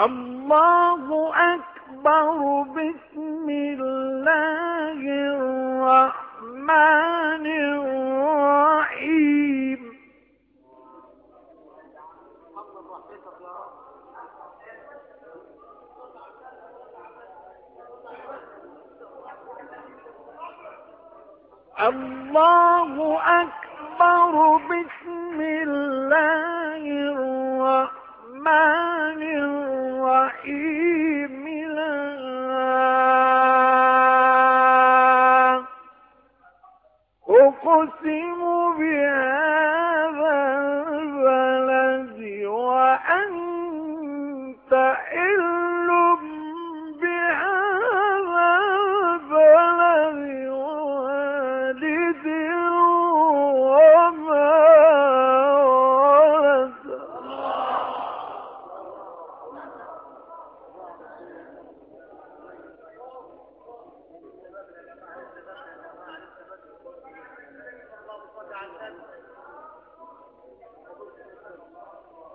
الله أكبر بسم الله الرحمن الرحيم. الله أكبر بسم أقسم بهذا البلد وأنت